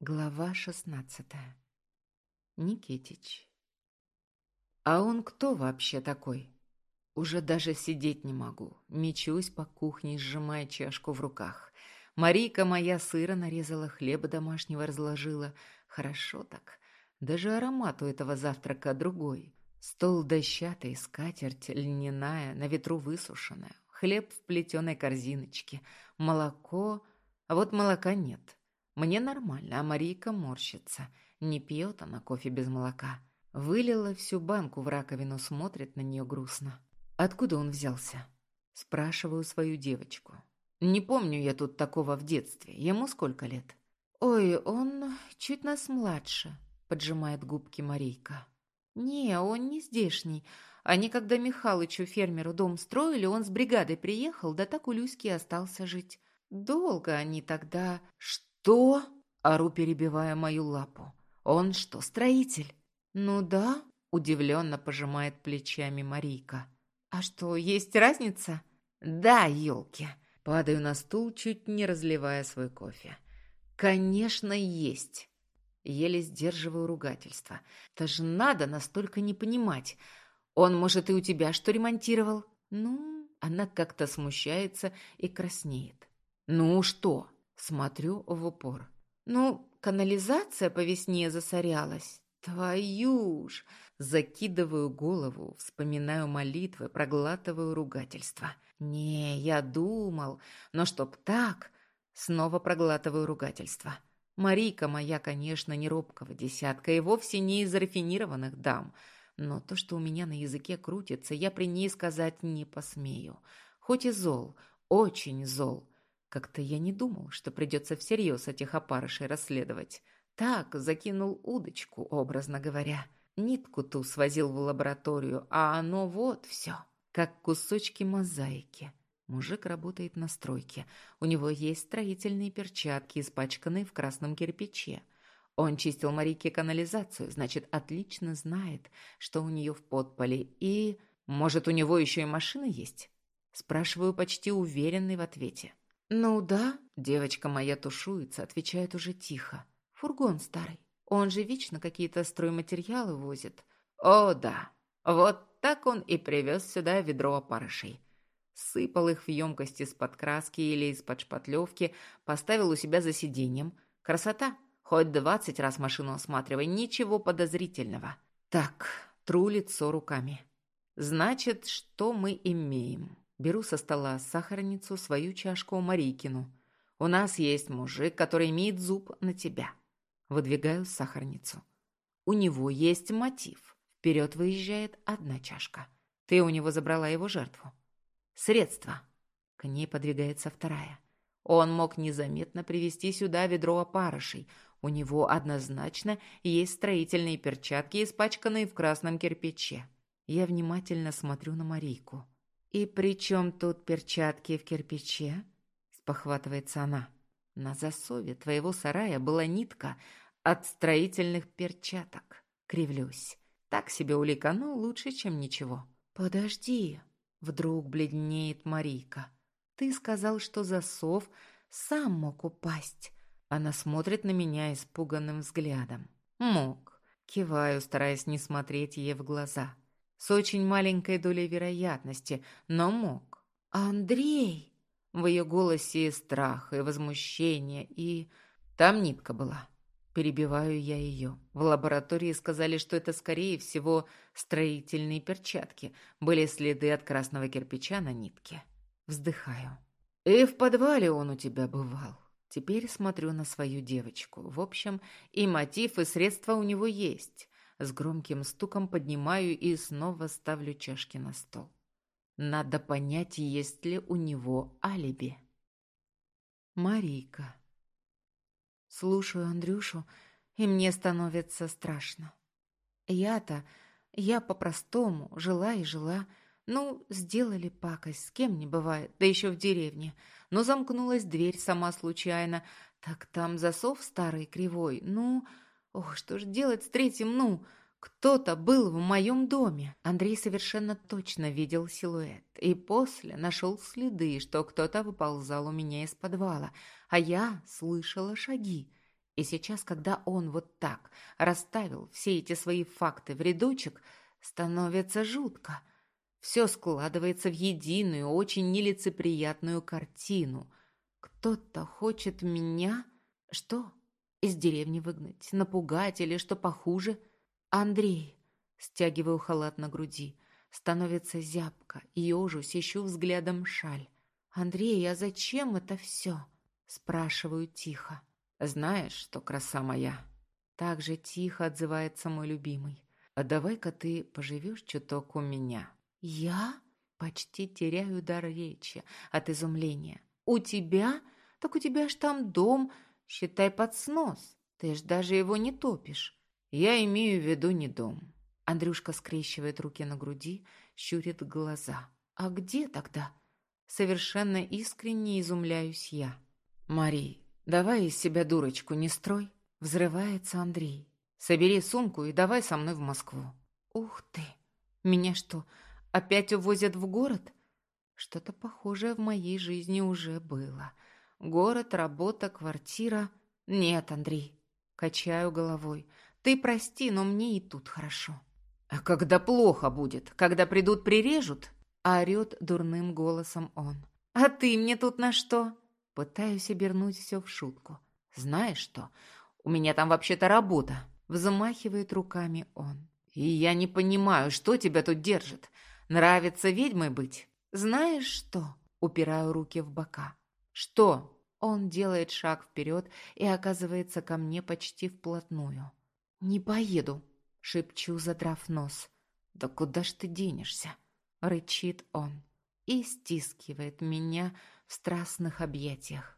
Глава шестнадцатая. Никитич. А он кто вообще такой? Уже даже сидеть не могу. Мечусь по кухне, сжимая чашку в руках. Марийка моя сыра нарезала, хлеба домашнего разложила. Хорошо так. Даже аромат у этого завтрака другой. Стол дощатый, скатерть льняная, на ветру высушенная. Хлеб в плетеной корзиночке. Молоко... А вот молока нет. Мне нормально, а Марийка морщится. Не пьет она кофе без молока. Вылила всю банку в раковину, смотрит на нее грустно. Откуда он взялся? Спрашиваю свою девочку. Не помню я тут такого в детстве. Ему сколько лет? Ой, он чуть нас младше, поджимает губки Марийка. Не, он не здешний. Они, когда Михалычу фермеру дом строили, он с бригадой приехал, да так у Люськи остался жить. Долго они тогда... «Что?» – ору, перебивая мою лапу. «Он что, строитель?» «Ну да», – удивленно пожимает плечами Марийка. «А что, есть разница?» «Да, елки!» Падаю на стул, чуть не разливая свой кофе. «Конечно, есть!» Еле сдерживаю ругательство. «Это же надо настолько не понимать. Он, может, и у тебя что ремонтировал?» «Ну...» Она как-то смущается и краснеет. «Ну что?» Смотрю в упор. Ну, канализация по весне засорялась. Твою ж! Закидываю голову, вспоминаю молитвы, проглатываю ругательства. Не, я думал, но чтоб так... Снова проглатываю ругательства. Марийка моя, конечно, не робкого десятка и вовсе не из рафинированных дам. Но то, что у меня на языке крутится, я при ней сказать не посмею. Хоть и зол, очень зол. Как-то я не думал, что придется всерьез этих опарышей расследовать. Так, закинул удочку, образно говоря. Нитку ту свозил в лабораторию, а оно вот все, как кусочки мозаики. Мужик работает на стройке. У него есть строительные перчатки, испачканные в красном кирпиче. Он чистил Марике канализацию, значит, отлично знает, что у нее в подполе. И, может, у него еще и машина есть? Спрашиваю почти уверенный в ответе. «Ну да», — девочка моя тушуется, отвечает уже тихо. «Фургон старый. Он же вечно какие-то стройматериалы возит». «О, да. Вот так он и привез сюда ведро опарышей». Сыпал их в емкости из-под краски или из-под шпатлевки, поставил у себя за сиденьем. Красота! Хоть двадцать раз машину осматривай, ничего подозрительного. Так, тру лицо руками. Значит, что мы имеем? Беру со стола сахарницу, свою чашку Марийкину. «У нас есть мужик, который имеет зуб на тебя». Выдвигаю сахарницу. «У него есть мотив. Вперед выезжает одна чашка. Ты у него забрала его жертву. Средства». К ней подвигается вторая. Он мог незаметно привезти сюда ведро опарышей. У него однозначно есть строительные перчатки, испачканные в красном кирпиче. Я внимательно смотрю на Марийку. «И при чем тут перчатки в кирпиче?» – спохватывается она. «На засове твоего сарая была нитка от строительных перчаток. Кривлюсь. Так себе улика, но лучше, чем ничего». «Подожди!» – вдруг бледнеет Марийка. «Ты сказал, что засов сам мог упасть». Она смотрит на меня испуганным взглядом. «Мог». Киваю, стараясь не смотреть ей в глаза с очень маленькой долей вероятности, но мог. «Андрей!» В ее голосе и страх, и возмущение, и... Там нитка была. Перебиваю я ее. В лаборатории сказали, что это, скорее всего, строительные перчатки. Были следы от красного кирпича на нитке. Вздыхаю. И в подвале он у тебя бывал. Теперь смотрю на свою девочку. В общем, и мотив, и средства у него есть. С громким стуком поднимаю и снова ставлю чашки на стол. Надо понять, есть ли у него алиби. Марийка. Слушаю Андрюшу, и мне становится страшно. Я-то, я по-простому жила и жила. Ну, сделали пакость, с кем не бывает, да еще в деревне. Но замкнулась дверь сама случайно. Так там засов старый кривой. Ну, Ох, что ж делать с третьим, ну? Кто-то был в моем доме. Андрей совершенно точно видел силуэт. И после нашел следы, что кто-то выползал у меня из подвала. А я слышала шаги. И сейчас, когда он вот так расставил все эти свои факты в рядочек, становится жутко. Все складывается в единую, очень нелицеприятную картину. Кто-то хочет меня... Что? Из деревни выгнать, напугать или что похуже? Андрей, стягиваю халат на груди, становится зябко, ежусь, ищу взглядом шаль. Андрей, а зачем это все? Спрашиваю тихо. Знаешь что, краса моя? Так же тихо отзывается мой любимый. А давай-ка ты поживешь чуток у меня. Я почти теряю дар речи от изумления. У тебя? Так у тебя ж там дом, считай под снос. Ты ж даже его не топишь. Я имею в виду не дом. Андрюшка скрещивает руки на груди, щурит глаза. А где тогда? Совершенно искренне изумляюсь я. Марий, давай из себя дурочку не строй. Взрывается Андрей. Собери сумку и давай со мной в Москву. Ух ты! Меня что, опять увозят в город? Что-то похожее в моей жизни уже было. Город, работа, квартира. Нет, Андрей. Качаю головой. Ты прости, но мне и тут хорошо. А когда плохо будет? Когда придут прирежут? Орет дурным голосом он. А ты мне тут на что? Пытаюсь обернуть все в шутку. Знаешь что? У меня там вообще-то работа. Взмахивает руками он. И я не понимаю, что тебя тут держит. Нравится ведьмой быть? Знаешь что? Упираю руки в бока. Что? Он делает шаг вперед и оказывается ко мне почти вплотную. «Не поеду», — шепчу, задрав нос. «Да куда ж ты денешься?» — рычит он и стискивает меня в страстных объятиях.